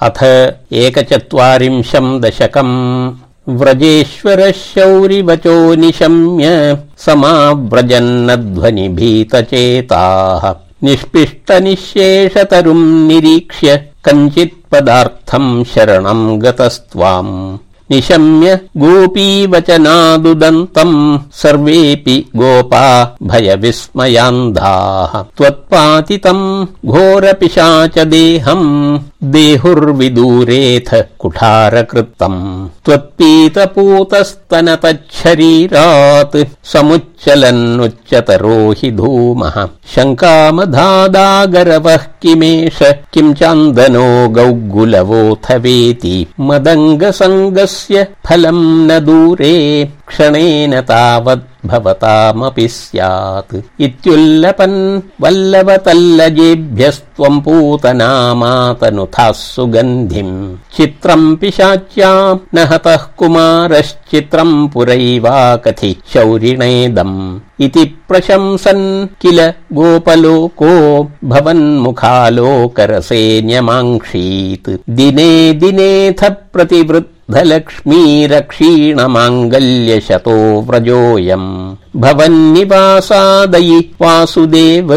अथ एकचत्वारिंशम् दशकम्। व्रजेश्वरः शौरिवचो निशम्य समाव्रजन्नध्वनिभीतचेताः। निष्पिष्टनिःशेषतरुम् निरीक्ष्य कञ्चित्पदार्थम् शरणम् गतस्त्वाम् निशम्य गोपीवचनादुदन्तम् सर्वेऽपि गोपा भयविस्मयान्धाः। त्वत्पातितम् घोरपिशाच देहम् देहुर्विदूरेऽथ कुठारकृत्तम् त्वत्पीतपूतस्तन तच्छरीरात् समुच्चलन्नुच्चतरो हि धूमः। शङ्कामधादागरवः किमेष? किम् चान्दनो गौगुलवोऽथ वेति मदङ्गसङ्गस्य फलम् न दूरे। क्षणेन तावद् भवतामपि स्यात्। इत्युल्लपन् वल्लवतल्लजेभ्यस्त्वम् पूतनामातनुथाः सुगन्धिम्। चित्रम् पिशाच्या न हतः कुमारश्चित्रम् पुरैवा कथि शौरिणेदम् इति प्रशंसन् किल गोपलोको भवन्मुखालोकरसे न्यमाङ्क्षीत् दिने दिनेऽथ प्रतिवृत् धलक्ष्मीरक्षीणमाङ्गल्यशतो व्रजोऽयम् भवन्निवासादयि वासुदेव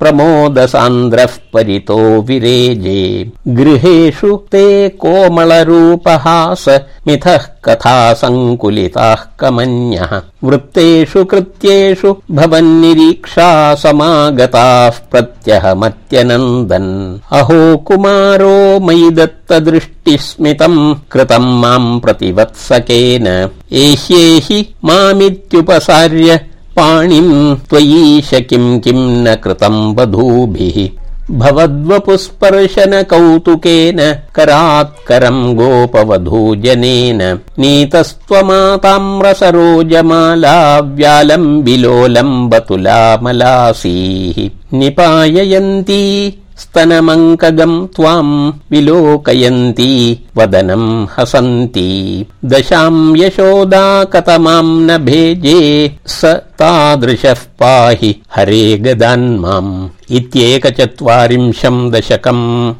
प्रमोदसान्द्रः परितो विरेजे। गृहेषु ते कोमलरूपहास मिथः कथा सङ्कुलिताः कमन्यः। वृत्तेषु कृत्येषु भवन्निरीक्षा समागताः प्रत्यहमत्यनन्दन्। अहो कुमारो मयि दत्तदृष्टिस्मितम् कृतम् माम् प्रतिवत्सकेन एह्येहि मामित्युपसार्य पाणिम् त्वयीश किम् किम् न कृतम् वधूभिः। भवद्वपुस्पर्शन कौतुकेन करात्करम् गोपवधूजनेन नीतस्त्वमाताम्रसरोजमाला व्यालम् विलोलम् बतुलामलासीः निपाययन्ती स्तनमङ्कगम् त्वाम् विलोकयन्ती वदनम् हसन्ती। दशाम् यशोदा कतमाम् न भेजे स तादृशः पाहि हरे गदान्माम् इत्येकचत्वारिंशम् दशकम्